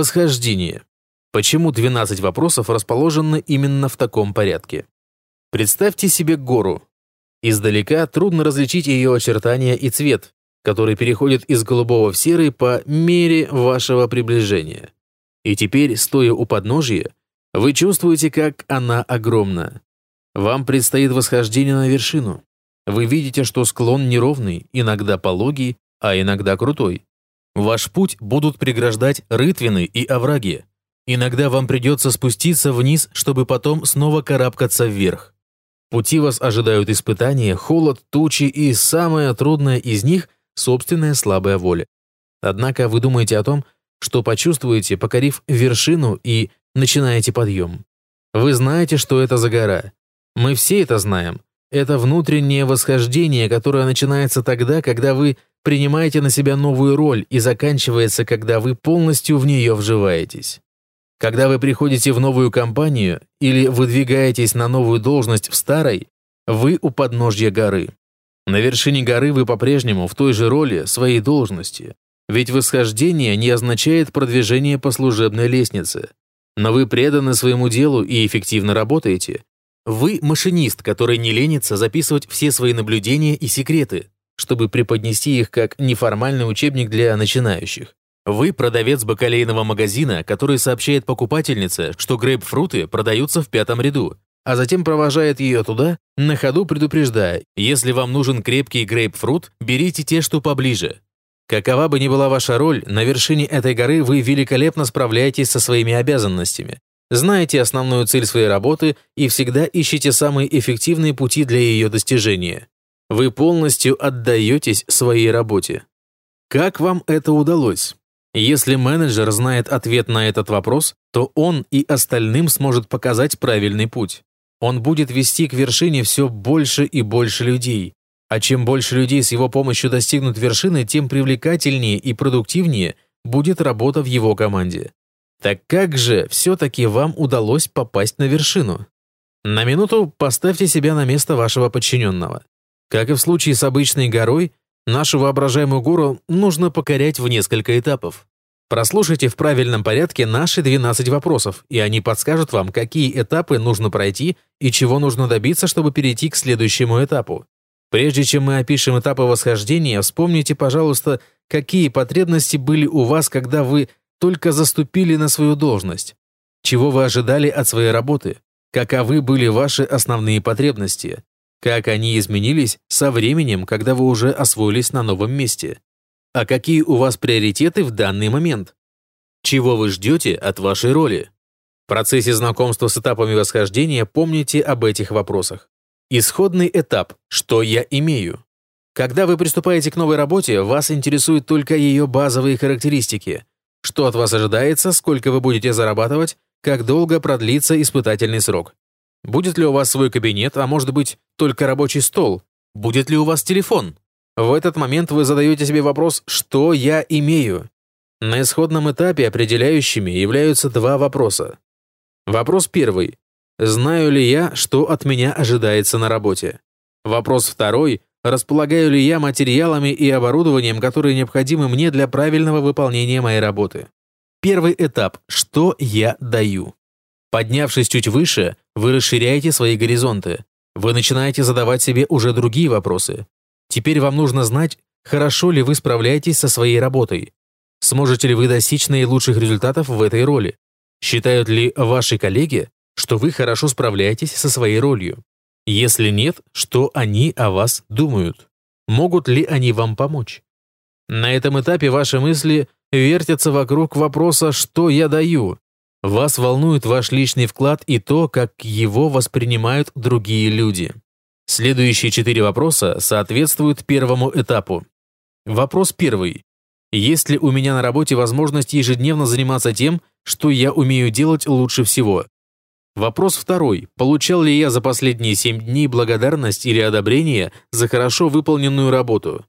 Восхождение. Почему 12 вопросов расположены именно в таком порядке? Представьте себе гору. Издалека трудно различить ее очертания и цвет, который переходит из голубого в серый по мере вашего приближения. И теперь, стоя у подножья, вы чувствуете, как она огромна. Вам предстоит восхождение на вершину. Вы видите, что склон неровный, иногда пологий, а иногда крутой. Ваш путь будут преграждать рытвины и овраги. Иногда вам придется спуститься вниз, чтобы потом снова карабкаться вверх. пути вас ожидают испытания, холод, тучи и самое трудное из них – собственная слабая воля. Однако вы думаете о том, что почувствуете, покорив вершину и начинаете подъем. Вы знаете, что это за гора. Мы все это знаем. Это внутреннее восхождение, которое начинается тогда, когда вы принимаете на себя новую роль и заканчивается, когда вы полностью в нее вживаетесь. Когда вы приходите в новую компанию или выдвигаетесь на новую должность в старой, вы у подножья горы. На вершине горы вы по-прежнему в той же роли, своей должности. Ведь восхождение не означает продвижение по служебной лестнице. Но вы преданы своему делу и эффективно работаете. Вы машинист, который не ленится записывать все свои наблюдения и секреты, чтобы преподнести их как неформальный учебник для начинающих. Вы продавец бакалейного магазина, который сообщает покупательнице, что грейпфруты продаются в пятом ряду, а затем провожает ее туда, на ходу предупреждая, если вам нужен крепкий грейпфрут, берите те, что поближе. Какова бы ни была ваша роль, на вершине этой горы вы великолепно справляетесь со своими обязанностями, знаете основную цель своей работы и всегда ищете самые эффективные пути для ее достижения. Вы полностью отдаетесь своей работе. Как вам это удалось? Если менеджер знает ответ на этот вопрос, то он и остальным сможет показать правильный путь. Он будет вести к вершине все больше и больше людей. А чем больше людей с его помощью достигнут вершины, тем привлекательнее и продуктивнее будет работа в его команде. Так как же все-таки вам удалось попасть на вершину? На минуту поставьте себя на место вашего подчиненного. Как и в случае с обычной горой, нашу воображаемую гору нужно покорять в несколько этапов. Прослушайте в правильном порядке наши 12 вопросов, и они подскажут вам, какие этапы нужно пройти и чего нужно добиться, чтобы перейти к следующему этапу. Прежде чем мы опишем этапы восхождения, вспомните, пожалуйста, какие потребности были у вас, когда вы только заступили на свою должность. Чего вы ожидали от своей работы? Каковы были ваши основные потребности? Как они изменились со временем, когда вы уже освоились на новом месте? А какие у вас приоритеты в данный момент? Чего вы ждете от вашей роли? В процессе знакомства с этапами восхождения помните об этих вопросах. Исходный этап «Что я имею?». Когда вы приступаете к новой работе, вас интересуют только ее базовые характеристики. Что от вас ожидается, сколько вы будете зарабатывать, как долго продлится испытательный срок. Будет ли у вас свой кабинет, а может быть, только рабочий стол? Будет ли у вас телефон? В этот момент вы задаете себе вопрос «Что я имею?». На исходном этапе определяющими являются два вопроса. Вопрос первый. Знаю ли я, что от меня ожидается на работе? Вопрос второй. Располагаю ли я материалами и оборудованием, которые необходимы мне для правильного выполнения моей работы? Первый этап. Что я даю? Поднявшись чуть выше, вы расширяете свои горизонты. Вы начинаете задавать себе уже другие вопросы. Теперь вам нужно знать, хорошо ли вы справляетесь со своей работой. Сможете ли вы достичь наилучших результатов в этой роли? Считают ли ваши коллеги, что вы хорошо справляетесь со своей ролью? Если нет, что они о вас думают? Могут ли они вам помочь? На этом этапе ваши мысли вертятся вокруг вопроса «что я даю?». Вас волнует ваш личный вклад и то, как его воспринимают другие люди. Следующие четыре вопроса соответствуют первому этапу. Вопрос первый. Есть ли у меня на работе возможность ежедневно заниматься тем, что я умею делать лучше всего? Вопрос второй. Получал ли я за последние семь дней благодарность или одобрение за хорошо выполненную работу?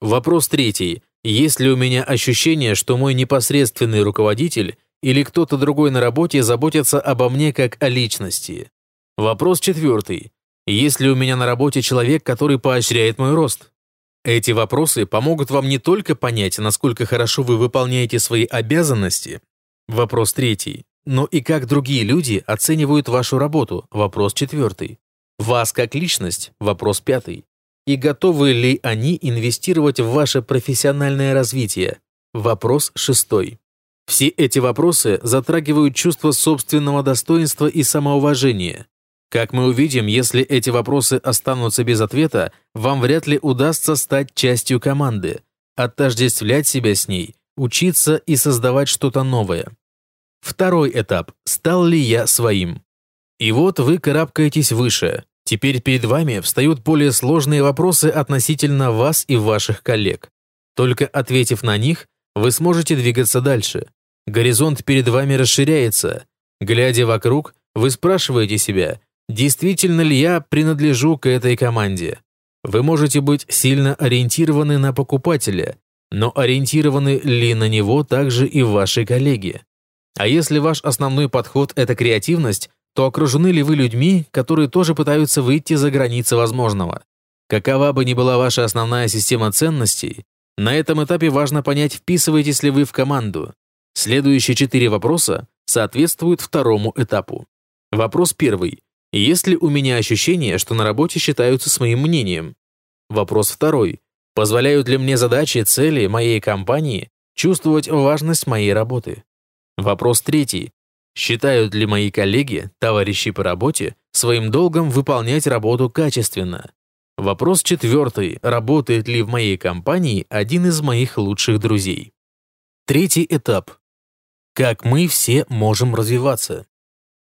Вопрос третий. Есть ли у меня ощущение, что мой непосредственный руководитель или кто-то другой на работе заботится обо мне как о личности? Вопрос четвертый. Есть ли у меня на работе человек, который поощряет мой рост? Эти вопросы помогут вам не только понять, насколько хорошо вы выполняете свои обязанности, Вопрос третий. Но и как другие люди оценивают вашу работу? Вопрос четвертый. Вас как личность? Вопрос пятый. И готовы ли они инвестировать в ваше профессиональное развитие? Вопрос шестой. Все эти вопросы затрагивают чувство собственного достоинства и самоуважения. Как мы увидим, если эти вопросы останутся без ответа, вам вряд ли удастся стать частью команды, отождествлять себя с ней, учиться и создавать что-то новое. Второй этап. Стал ли я своим? И вот вы карабкаетесь выше. Теперь перед вами встают более сложные вопросы относительно вас и ваших коллег. Только ответив на них, вы сможете двигаться дальше. Горизонт перед вами расширяется. Глядя вокруг, вы спрашиваете себя, действительно ли я принадлежу к этой команде. Вы можете быть сильно ориентированы на покупателя, но ориентированы ли на него также и ваши коллеги? А если ваш основной подход – это креативность, то окружены ли вы людьми, которые тоже пытаются выйти за границы возможного? Какова бы ни была ваша основная система ценностей, на этом этапе важно понять, вписываетесь ли вы в команду. Следующие четыре вопроса соответствуют второму этапу. Вопрос первый. Есть ли у меня ощущение, что на работе считаются с моим мнением? Вопрос второй. Позволяют ли мне задачи, цели моей компании чувствовать важность моей работы? Вопрос третий. Считают ли мои коллеги, товарищи по работе, своим долгом выполнять работу качественно? Вопрос четвертый. Работает ли в моей компании один из моих лучших друзей? Третий этап. Как мы все можем развиваться?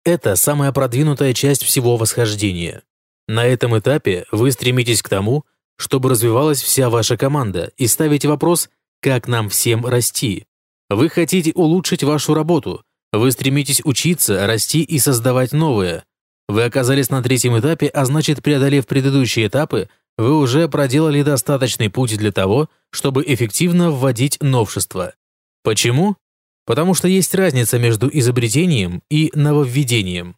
Это самая продвинутая часть всего восхождения. На этом этапе вы стремитесь к тому, чтобы развивалась вся ваша команда и ставите вопрос, как нам всем расти, вы хотите улучшить вашу работу. Вы стремитесь учиться, расти и создавать новое. Вы оказались на третьем этапе, а значит, преодолев предыдущие этапы, вы уже проделали достаточный путь для того, чтобы эффективно вводить новшества. Почему? Потому что есть разница между изобретением и нововведением.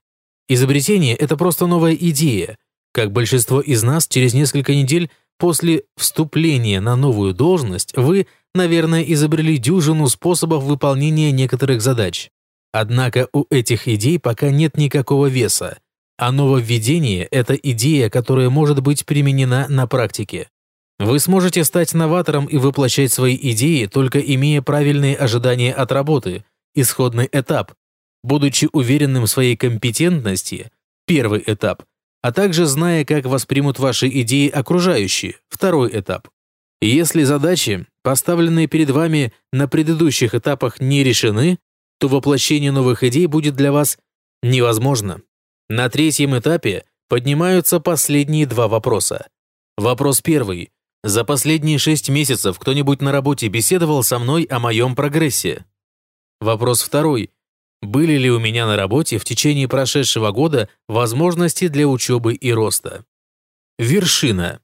Изобретение – это просто новая идея. Как большинство из нас, через несколько недель после вступления на новую должность вы – наверное, изобрели дюжину способов выполнения некоторых задач. Однако у этих идей пока нет никакого веса, а нововведение – это идея, которая может быть применена на практике. Вы сможете стать новатором и воплощать свои идеи, только имея правильные ожидания от работы, исходный этап, будучи уверенным в своей компетентности, первый этап, а также зная, как воспримут ваши идеи окружающие, второй этап. Если задачи, поставленные перед вами на предыдущих этапах, не решены, то воплощение новых идей будет для вас невозможно. На третьем этапе поднимаются последние два вопроса. Вопрос первый. За последние шесть месяцев кто-нибудь на работе беседовал со мной о моем прогрессе? Вопрос второй. Были ли у меня на работе в течение прошедшего года возможности для учебы и роста? Вершина.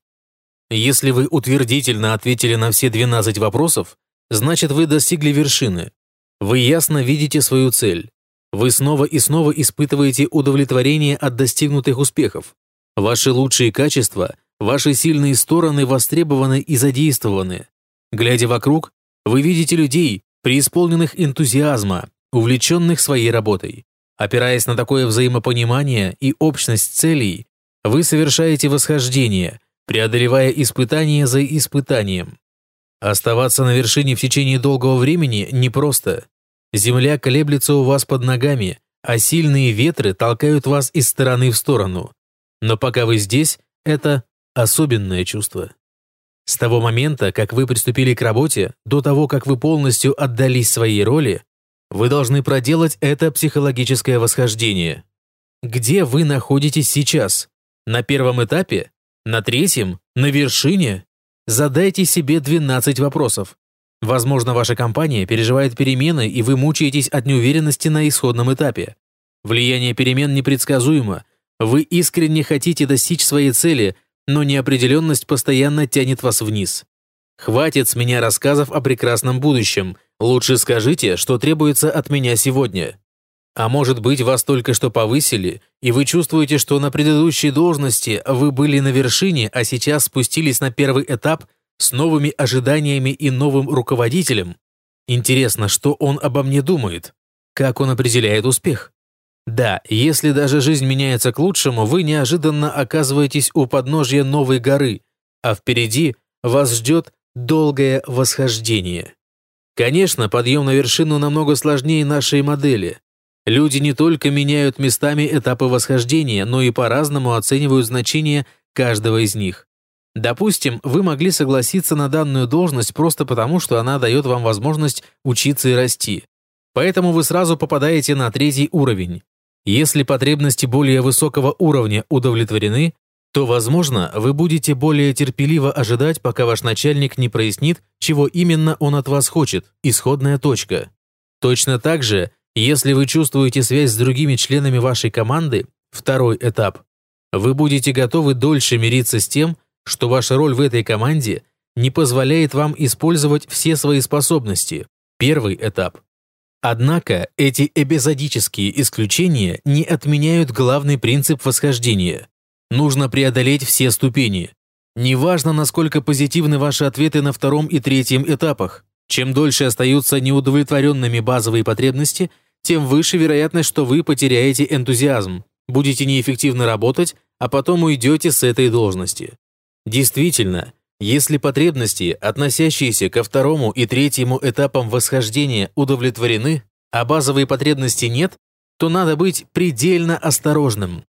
Если вы утвердительно ответили на все 12 вопросов, значит вы достигли вершины. Вы ясно видите свою цель. Вы снова и снова испытываете удовлетворение от достигнутых успехов. Ваши лучшие качества, ваши сильные стороны востребованы и задействованы. Глядя вокруг, вы видите людей, преисполненных энтузиазма, увлеченных своей работой. Опираясь на такое взаимопонимание и общность целей, вы совершаете восхождение – преодолевая испытание за испытанием. Оставаться на вершине в течение долгого времени непросто. Земля колеблется у вас под ногами, а сильные ветры толкают вас из стороны в сторону. Но пока вы здесь, это особенное чувство. С того момента, как вы приступили к работе, до того, как вы полностью отдались своей роли, вы должны проделать это психологическое восхождение. Где вы находитесь сейчас? На первом этапе на третьем, на вершине, задайте себе 12 вопросов. Возможно, ваша компания переживает перемены, и вы мучаетесь от неуверенности на исходном этапе. Влияние перемен непредсказуемо. Вы искренне хотите достичь своей цели, но неопределенность постоянно тянет вас вниз. Хватит с меня рассказов о прекрасном будущем. Лучше скажите, что требуется от меня сегодня. А может быть, вас только что повысили, и вы чувствуете, что на предыдущей должности вы были на вершине, а сейчас спустились на первый этап с новыми ожиданиями и новым руководителем? Интересно, что он обо мне думает? Как он определяет успех? Да, если даже жизнь меняется к лучшему, вы неожиданно оказываетесь у подножья новой горы, а впереди вас ждет долгое восхождение. Конечно, подъем на вершину намного сложнее нашей модели. Люди не только меняют местами этапы восхождения, но и по-разному оценивают значение каждого из них. Допустим, вы могли согласиться на данную должность просто потому, что она дает вам возможность учиться и расти. Поэтому вы сразу попадаете на третий уровень. Если потребности более высокого уровня удовлетворены, то, возможно, вы будете более терпеливо ожидать, пока ваш начальник не прояснит, чего именно он от вас хочет, исходная точка. Точно так же, если вы чувствуете связь с другими членами вашей команды, второй этап, вы будете готовы дольше мириться с тем, что ваша роль в этой команде не позволяет вам использовать все свои способности, первый этап. Однако эти эпизодические исключения не отменяют главный принцип восхождения. Нужно преодолеть все ступени. Неважно, насколько позитивны ваши ответы на втором и третьем этапах. Чем дольше остаются неудовлетворенными базовые потребности, тем выше вероятность, что вы потеряете энтузиазм, будете неэффективно работать, а потом уйдете с этой должности. Действительно, если потребности, относящиеся ко второму и третьему этапам восхождения, удовлетворены, а базовые потребности нет, то надо быть предельно осторожным.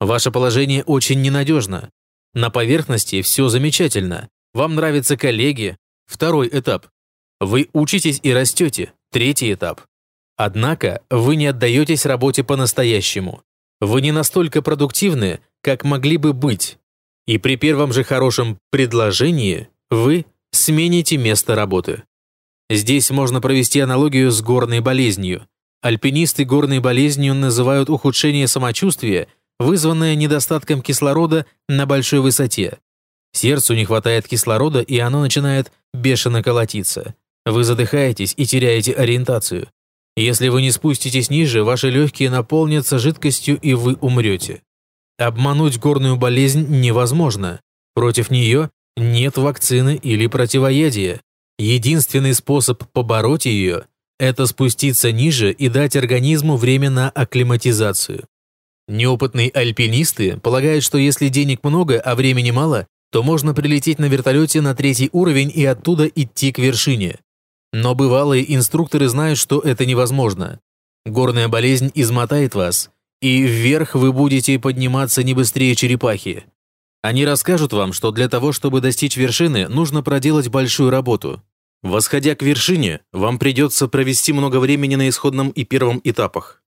Ваше положение очень ненадежно. На поверхности все замечательно. Вам нравятся коллеги. Второй этап. Вы учитесь и растете. Третий этап. Однако вы не отдаетесь работе по-настоящему. Вы не настолько продуктивны, как могли бы быть. И при первом же хорошем предложении вы смените место работы. Здесь можно провести аналогию с горной болезнью. Альпинисты горной болезнью называют ухудшение самочувствия, вызванное недостатком кислорода на большой высоте. Сердцу не хватает кислорода, и оно начинает бешено колотиться. Вы задыхаетесь и теряете ориентацию. Если вы не спуститесь ниже, ваши легкие наполнятся жидкостью, и вы умрете. Обмануть горную болезнь невозможно. Против нее нет вакцины или противоядия. Единственный способ побороть ее – это спуститься ниже и дать организму время на акклиматизацию. Неопытные альпинисты полагают, что если денег много, а времени мало, то можно прилететь на вертолете на третий уровень и оттуда идти к вершине. Но бывалые инструкторы знают, что это невозможно. Горная болезнь измотает вас, и вверх вы будете подниматься не быстрее черепахи. Они расскажут вам, что для того, чтобы достичь вершины, нужно проделать большую работу. Восходя к вершине, вам придется провести много времени на исходном и первом этапах.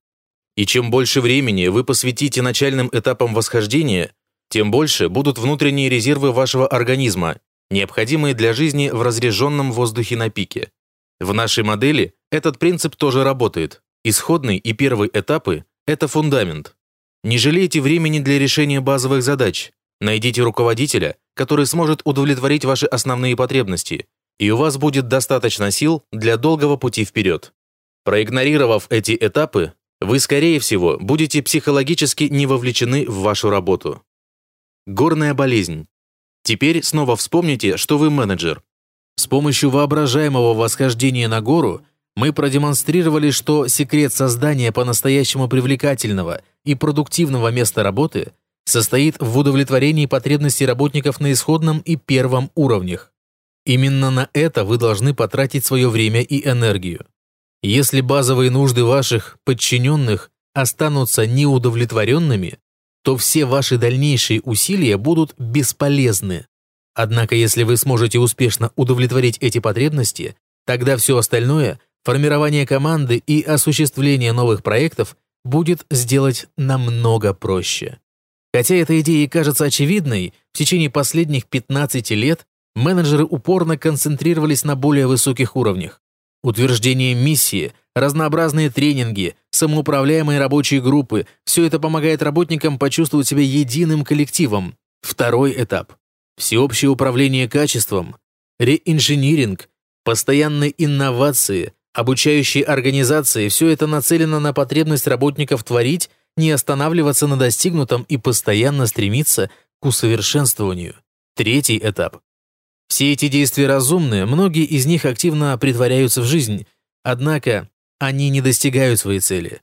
И чем больше времени вы посвятите начальным этапам восхождения, тем больше будут внутренние резервы вашего организма, необходимые для жизни в разреженном воздухе на пике. В нашей модели этот принцип тоже работает. Исходный и первый этапы это фундамент. Не жалейте времени для решения базовых задач. Найдите руководителя, который сможет удовлетворить ваши основные потребности, и у вас будет достаточно сил для долгого пути вперед. Проигнорировав эти этапы, вы, скорее всего, будете психологически не вовлечены в вашу работу. Горная болезнь. Теперь снова вспомните, что вы менеджер. С помощью воображаемого восхождения на гору мы продемонстрировали, что секрет создания по-настоящему привлекательного и продуктивного места работы состоит в удовлетворении потребностей работников на исходном и первом уровнях. Именно на это вы должны потратить свое время и энергию. Если базовые нужды ваших подчиненных останутся неудовлетворенными, то все ваши дальнейшие усилия будут бесполезны. Однако если вы сможете успешно удовлетворить эти потребности, тогда все остальное формирование команды и осуществление новых проектов будет сделать намного проще. Хотя эта идея и кажется очевидной, в течение последних 15 лет менеджеры упорно концентрировались на более высоких уровнях. Утверждение миссии, разнообразные тренинги, самоуправляемые рабочие группы – все это помогает работникам почувствовать себя единым коллективом. Второй этап – всеобщее управление качеством, реинжиниринг, постоянные инновации, Обучающие организации все это нацелено на потребность работников творить, не останавливаться на достигнутом и постоянно стремиться к усовершенствованию. Третий этап. Все эти действия разумны, многие из них активно притворяются в жизнь, однако они не достигают своей цели.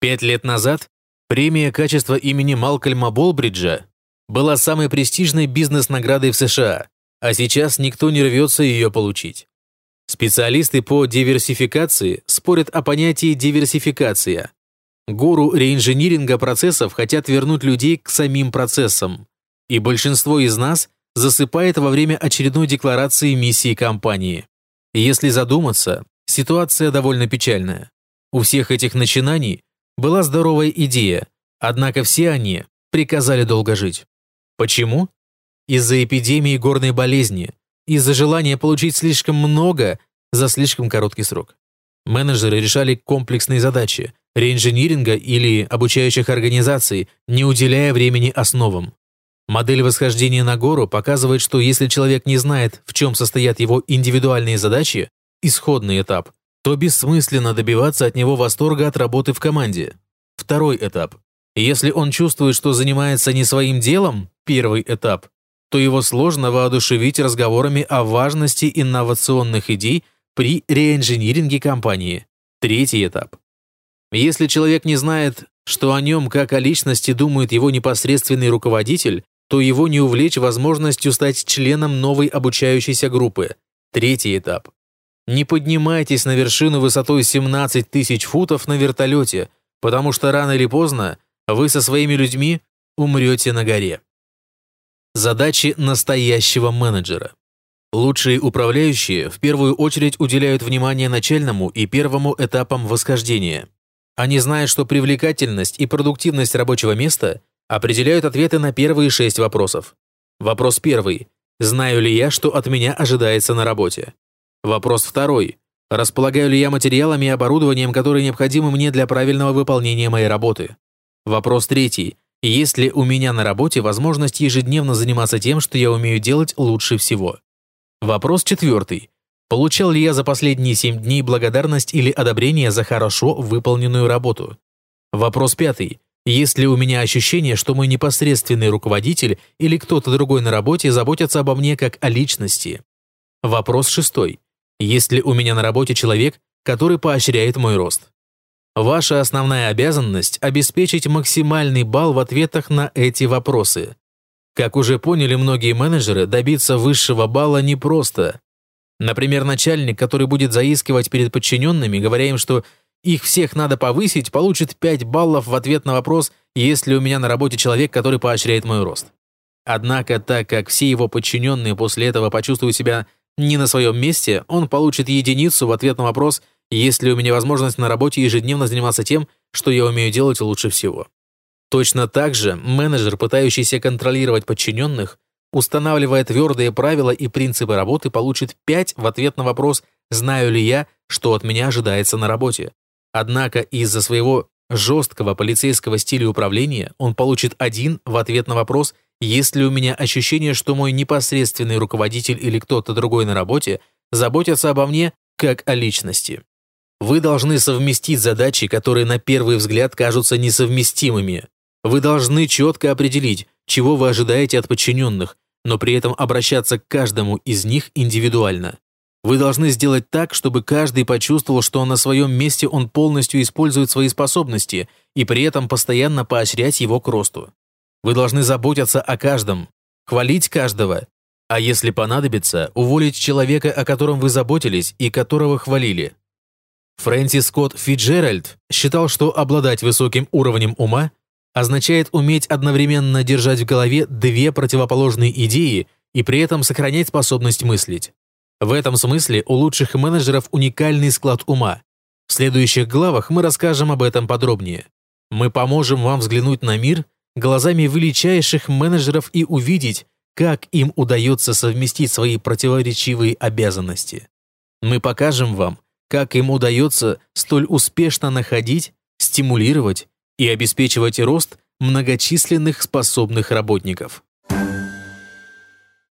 Пять лет назад премия качества имени Малкольма Болбриджа была самой престижной бизнес-наградой в США, а сейчас никто не рвется ее получить. Специалисты по диверсификации спорят о понятии диверсификация. Гуру реинжиниринга процессов хотят вернуть людей к самим процессам. И большинство из нас засыпает во время очередной декларации миссии компании. Если задуматься, ситуация довольно печальная. У всех этих начинаний была здоровая идея, однако все они приказали долго жить. Почему? Из-за эпидемии горной болезни, из-за желания получить слишком много за слишком короткий срок. Менеджеры решали комплексные задачи, реинжиниринга или обучающих организаций, не уделяя времени основам. Модель восхождения на гору показывает, что если человек не знает, в чем состоят его индивидуальные задачи, исходный этап, то бессмысленно добиваться от него восторга от работы в команде. Второй этап. Если он чувствует, что занимается не своим делом, первый этап, то его сложно воодушевить разговорами о важности инновационных идей при реинжиниринге компании. Третий этап. Если человек не знает, что о нем как о личности думает его непосредственный руководитель, то его не увлечь возможностью стать членом новой обучающейся группы. Третий этап. Не поднимайтесь на вершину высотой 17 тысяч футов на вертолете, потому что рано или поздно вы со своими людьми умрете на горе. Задачи настоящего менеджера. Лучшие управляющие в первую очередь уделяют внимание начальному и первому этапам восхождения. Они знают, что привлекательность и продуктивность рабочего места определяют ответы на первые шесть вопросов. Вопрос первый. Знаю ли я, что от меня ожидается на работе? Вопрос второй. Располагаю ли я материалами и оборудованием, которые необходимы мне для правильного выполнения моей работы? Вопрос третий. Есть ли у меня на работе возможность ежедневно заниматься тем, что я умею делать лучше всего? Вопрос четвертый. Получал ли я за последние семь дней благодарность или одобрение за хорошо выполненную работу? Вопрос пятый. Есть ли у меня ощущение, что мой непосредственный руководитель или кто-то другой на работе заботятся обо мне как о личности? Вопрос шестой. Есть ли у меня на работе человек, который поощряет мой рост? Ваша основная обязанность – обеспечить максимальный балл в ответах на эти вопросы. Как уже поняли многие менеджеры, добиться высшего балла непросто. Например, начальник, который будет заискивать перед подчиненными, говоря им, что их всех надо повысить, получит 5 баллов в ответ на вопрос, есть ли у меня на работе человек, который поощряет мой рост. Однако, так как все его подчиненные после этого почувствуют себя не на своем месте, он получит единицу в ответ на вопрос, есть ли у меня возможность на работе ежедневно заниматься тем, что я умею делать лучше всего. Точно так же менеджер, пытающийся контролировать подчиненных, устанавливая твердые правила и принципы работы, получит 5 в ответ на вопрос, знаю ли я, что от меня ожидается на работе. Однако из-за своего жесткого полицейского стиля управления он получит один в ответ на вопрос, есть ли у меня ощущение, что мой непосредственный руководитель или кто-то другой на работе заботятся обо мне как о личности. Вы должны совместить задачи, которые на первый взгляд кажутся несовместимыми. Вы должны четко определить, чего вы ожидаете от подчиненных, но при этом обращаться к каждому из них индивидуально. Вы должны сделать так, чтобы каждый почувствовал, что на своем месте он полностью использует свои способности и при этом постоянно поощрять его к росту. Вы должны заботиться о каждом, хвалить каждого, а если понадобится, уволить человека, о котором вы заботились и которого хвалили. Фрэнсис Скотт Фиджеральд считал, что обладать высоким уровнем ума означает уметь одновременно держать в голове две противоположные идеи и при этом сохранять способность мыслить. В этом смысле у лучших менеджеров уникальный склад ума. В следующих главах мы расскажем об этом подробнее. Мы поможем вам взглянуть на мир глазами величайших менеджеров и увидеть, как им удается совместить свои противоречивые обязанности. Мы покажем вам, как им удается столь успешно находить, стимулировать и обеспечивать рост многочисленных способных работников.